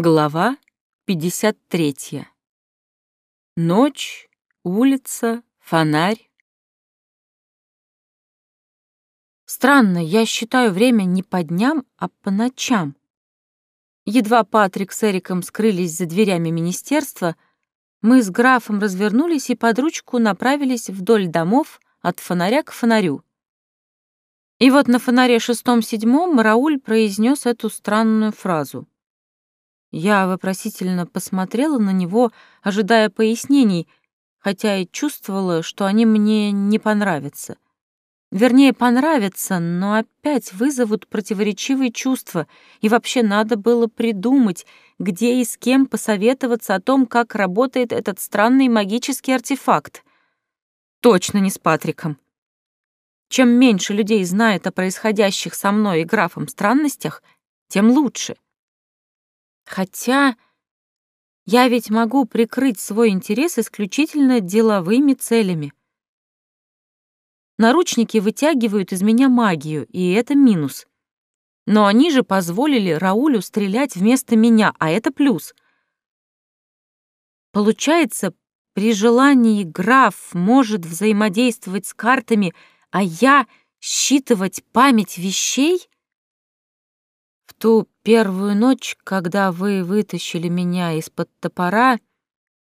Глава 53. Ночь, улица, фонарь. Странно, я считаю время не по дням, а по ночам. Едва Патрик с Эриком скрылись за дверями министерства, мы с графом развернулись и под ручку направились вдоль домов от фонаря к фонарю. И вот на фонаре шестом-седьмом Рауль произнес эту странную фразу — я вопросительно посмотрела на него, ожидая пояснений, хотя и чувствовала, что они мне не понравятся. Вернее, понравятся, но опять вызовут противоречивые чувства, и вообще надо было придумать, где и с кем посоветоваться о том, как работает этот странный магический артефакт. Точно не с Патриком. Чем меньше людей знает о происходящих со мной и графом странностях, тем лучше — Хотя я ведь могу прикрыть свой интерес исключительно деловыми целями. Наручники вытягивают из меня магию, и это минус. Но они же позволили Раулю стрелять вместо меня, а это плюс. Получается, при желании граф может взаимодействовать с картами, а я считывать память вещей? Ту первую ночь, когда вы вытащили меня из-под топора,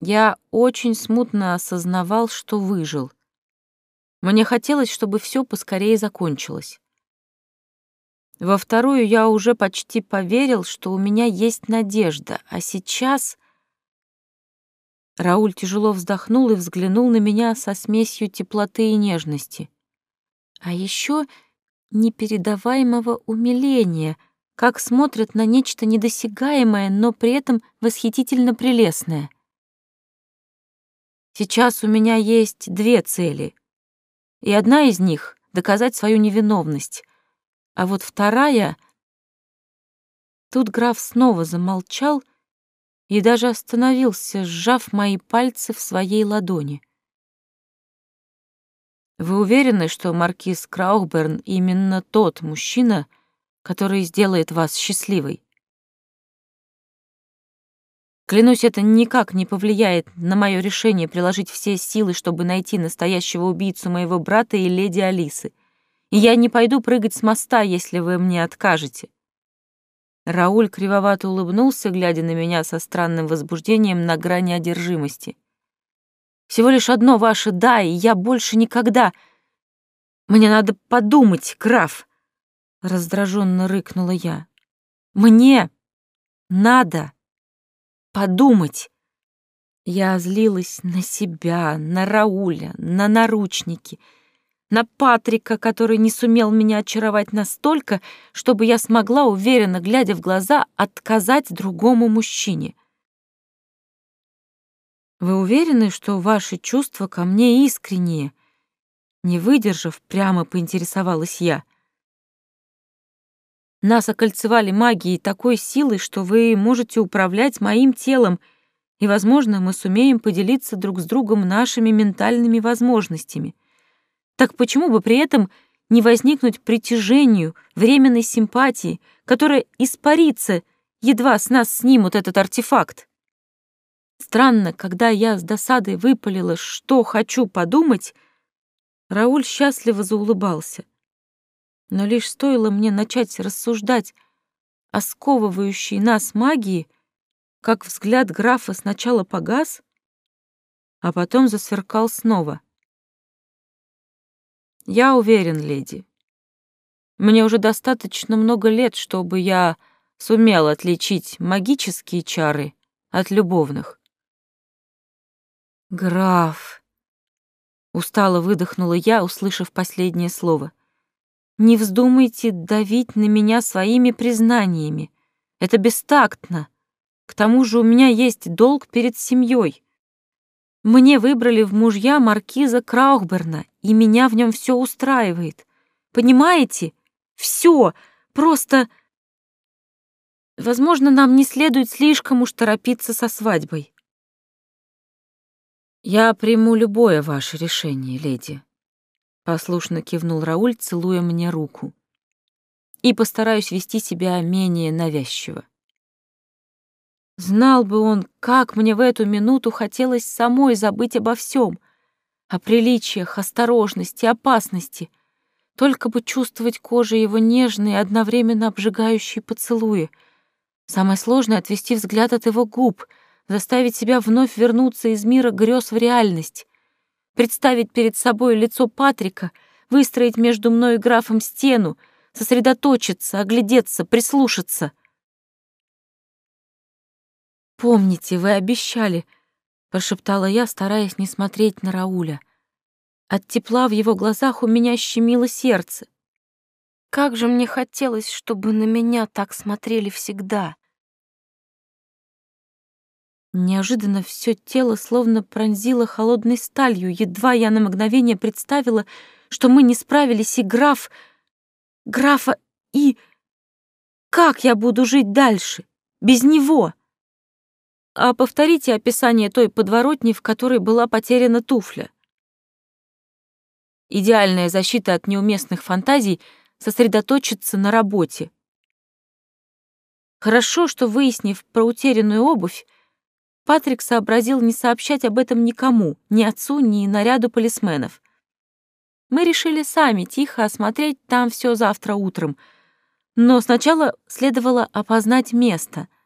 я очень смутно осознавал, что выжил. Мне хотелось, чтобы все поскорее закончилось. Во вторую я уже почти поверил, что у меня есть надежда, а сейчас... Рауль тяжело вздохнул и взглянул на меня со смесью теплоты и нежности. А еще непередаваемого умиления — как смотрят на нечто недосягаемое, но при этом восхитительно прелестное. Сейчас у меня есть две цели, и одна из них — доказать свою невиновность, а вот вторая... Тут граф снова замолчал и даже остановился, сжав мои пальцы в своей ладони. «Вы уверены, что маркиз Краухберн именно тот мужчина, который сделает вас счастливой. Клянусь, это никак не повлияет на мое решение приложить все силы, чтобы найти настоящего убийцу моего брата и леди Алисы. И я не пойду прыгать с моста, если вы мне откажете. Рауль кривовато улыбнулся, глядя на меня со странным возбуждением на грани одержимости. Всего лишь одно ваше «да», и я больше никогда... Мне надо подумать, граф раздраженно рыкнула я. Мне надо подумать. Я злилась на себя, на Рауля, на наручники, на Патрика, который не сумел меня очаровать настолько, чтобы я смогла, уверенно глядя в глаза, отказать другому мужчине. Вы уверены, что ваши чувства ко мне искренние? Не выдержав, прямо поинтересовалась я — нас окольцевали магией такой силой, что вы можете управлять моим телом, и, возможно, мы сумеем поделиться друг с другом нашими ментальными возможностями. Так почему бы при этом не возникнуть притяжению, временной симпатии, которая испарится, едва с нас снимут этот артефакт? Странно, когда я с досадой выпалила, что хочу подумать, Рауль счастливо заулыбался — но лишь стоило мне начать рассуждать о сковывающей нас магии, как взгляд графа сначала погас, а потом засверкал снова. «Я уверен, леди. Мне уже достаточно много лет, чтобы я сумел отличить магические чары от любовных». «Граф!» — устало выдохнула я, услышав последнее слово. Не вздумайте давить на меня своими признаниями. Это бестактно. К тому же у меня есть долг перед семьей. Мне выбрали в мужья маркиза Краухберна, и меня в нем все устраивает. Понимаете? Все. Просто... Возможно, нам не следует слишком уж торопиться со свадьбой. Я приму любое ваше решение, леди, Послушно кивнул Рауль, целуя мне руку. И постараюсь вести себя менее навязчиво. Знал бы он, как мне в эту минуту хотелось самой забыть обо всем, о приличиях, осторожности, опасности, только бы чувствовать кожей его нежные, одновременно обжигающие поцелуи. Самое сложное — отвести взгляд от его губ, заставить себя вновь вернуться из мира грез в реальность, представить перед собой лицо Патрика, выстроить между мной и графом стену, сосредоточиться, оглядеться, прислушаться — «Помните, вы обещали», — прошептала я, стараясь не смотреть на Рауля. От тепла в его глазах у меня щемило сердце. Как же мне хотелось, чтобы на меня так смотрели всегда. Неожиданно все тело словно пронзило холодной сталью, едва я на мгновение представила, что мы не справились, и граф... графа и... Как я буду жить дальше? Без него? а повторите описание той подворотни, в которой была потеряна туфля. Идеальная защита от неуместных фантазий сосредоточиться на работе. Хорошо, что, выяснив про утерянную обувь, Патрик сообразил не сообщать об этом никому, ни отцу, ни наряду полисменов. Мы решили сами тихо осмотреть там все завтра утром, но сначала следовало опознать место —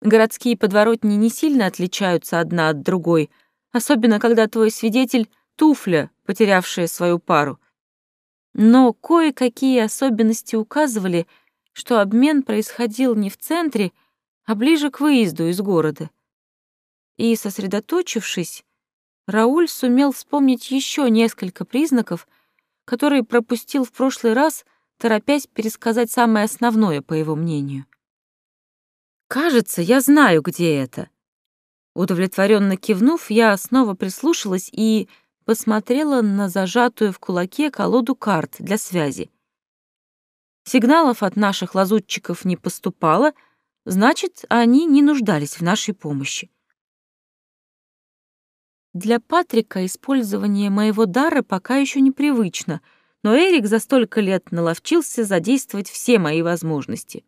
Городские подворотни не сильно отличаются одна от другой, особенно когда твой свидетель — туфля, потерявшая свою пару. Но кое-какие особенности указывали, что обмен происходил не в центре, а ближе к выезду из города. И, сосредоточившись, Рауль сумел вспомнить еще несколько признаков, которые пропустил в прошлый раз, торопясь пересказать самое основное, по его мнению. Кажется, я знаю, где это. Удовлетворенно кивнув, я снова прислушалась и посмотрела на зажатую в кулаке колоду карт для связи. Сигналов от наших лазутчиков не поступало, значит, они не нуждались в нашей помощи. Для Патрика использование моего дара пока еще непривычно, но Эрик за столько лет наловчился задействовать все мои возможности.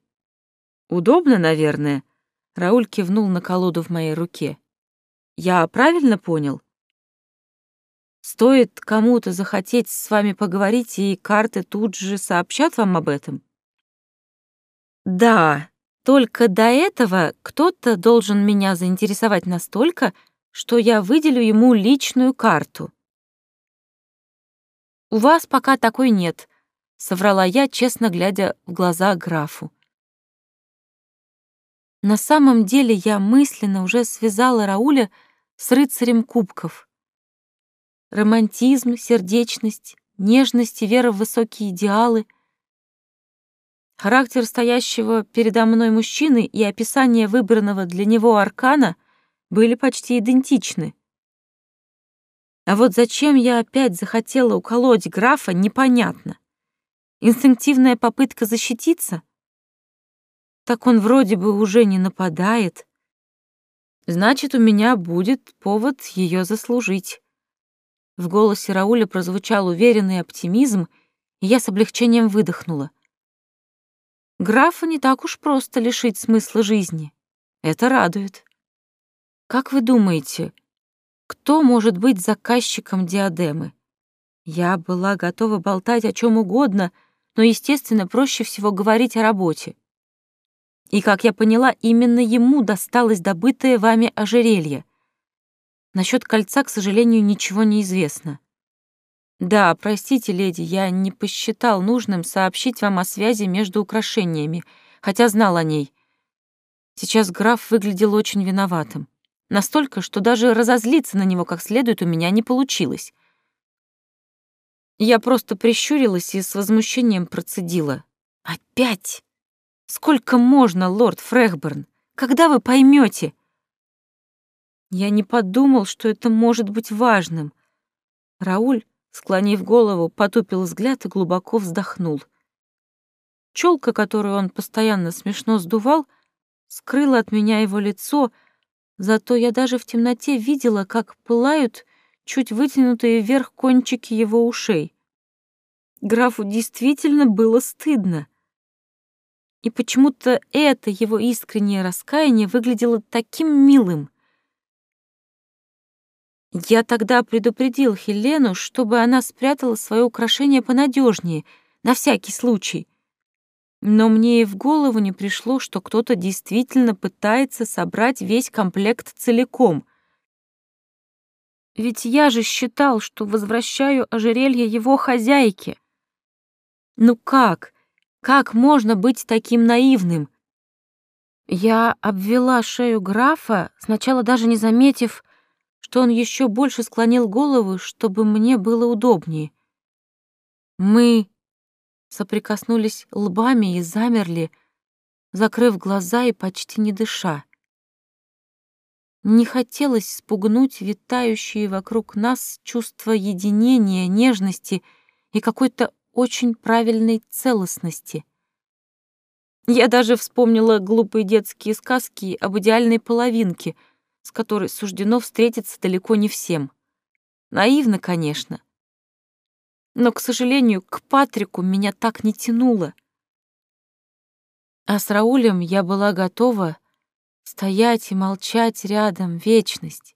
Удобно, наверное. Рауль кивнул на колоду в моей руке. Я правильно понял? Стоит кому-то захотеть с вами поговорить, и карты тут же сообщат вам об этом? Да, только до этого кто-то должен меня заинтересовать настолько, что я выделю ему личную карту. У вас пока такой нет, соврала я, честно глядя в глаза графу. На самом деле я мысленно уже связала Рауля с рыцарем кубков. Романтизм, сердечность, нежность и вера в высокие идеалы. Характер стоящего передо мной мужчины и описание выбранного для него аркана были почти идентичны. А вот зачем я опять захотела уколоть графа, непонятно. Инстинктивная попытка защититься — так он вроде бы уже не нападает. Значит, у меня будет повод ее заслужить. В голосе Рауля прозвучал уверенный оптимизм, и я с облегчением выдохнула. Графа не так уж просто лишить смысла жизни. Это радует. Как вы думаете, кто может быть заказчиком диадемы? Я была готова болтать о чем угодно, но, естественно, проще всего говорить о работе. И, как я поняла, именно ему досталось добытое вами ожерелье. Насчет кольца, к сожалению, ничего не известно. Да, простите, леди, я не посчитал нужным сообщить вам о связи между украшениями, хотя знал о ней. Сейчас граф выглядел очень виноватым. Настолько, что даже разозлиться на него как следует у меня не получилось. Я просто прищурилась и с возмущением процедила. «Опять!» Сколько можно, лорд Фрехберн? Когда вы поймете? Я не подумал, что это может быть важным. Рауль, склонив голову, потупил взгляд и глубоко вздохнул. Челка, которую он постоянно смешно сдувал, скрыла от меня его лицо, зато я даже в темноте видела, как пылают чуть вытянутые вверх кончики его ушей. Графу действительно было стыдно. И почему-то это его искреннее раскаяние выглядело таким милым. Я тогда предупредил Хелену, чтобы она спрятала свое украшение понадежнее, на всякий случай. Но мне и в голову не пришло, что кто-то действительно пытается собрать весь комплект целиком. Ведь я же считал, что возвращаю ожерелье его хозяйке. Ну как? Как можно быть таким наивным? Я обвела шею графа, сначала даже не заметив, что он еще больше склонил голову, чтобы мне было удобнее. Мы соприкоснулись лбами и замерли, закрыв глаза и почти не дыша. Не хотелось спугнуть витающие вокруг нас чувство единения, нежности и какой-то очень правильной целостности. Я даже вспомнила глупые детские сказки об идеальной половинке, с которой суждено встретиться далеко не всем. Наивно, конечно, но, к сожалению, к Патрику меня так не тянуло. А с Раулем я была готова стоять и молчать рядом вечность,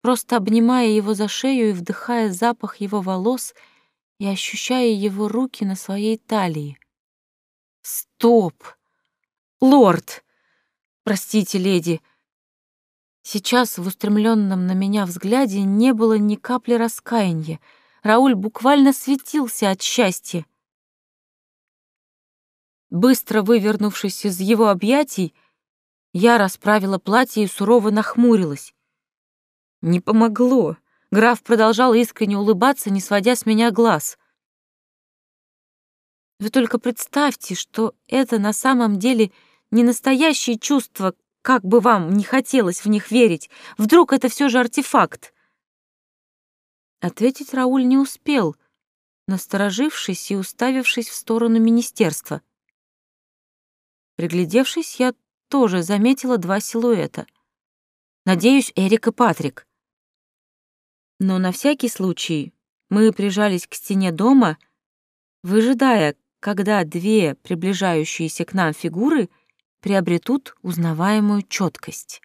просто обнимая его за шею и вдыхая запах его волос и ощущая его руки на своей талии. Стоп! Лорд! Простите, леди. Сейчас в устремленном на меня взгляде не было ни капли раскаяния, Рауль буквально светился от счастья. Быстро вывернувшись из его объятий, я расправила платье и сурово нахмурилась. Не помогло. Граф продолжал искренне улыбаться, не сводя с меня глаз. Вы только представьте, что это на самом деле не настоящие чувства, как бы вам не хотелось в них верить. Вдруг это все же артефакт. Ответить Рауль не успел, насторожившись и уставившись в сторону министерства. Приглядевшись, я тоже заметила два силуэта. Надеюсь, Эрик и Патрик. Но на всякий случай мы прижались к стене дома, выжидая, когда две приближающиеся к нам фигуры приобретут узнаваемую четкость.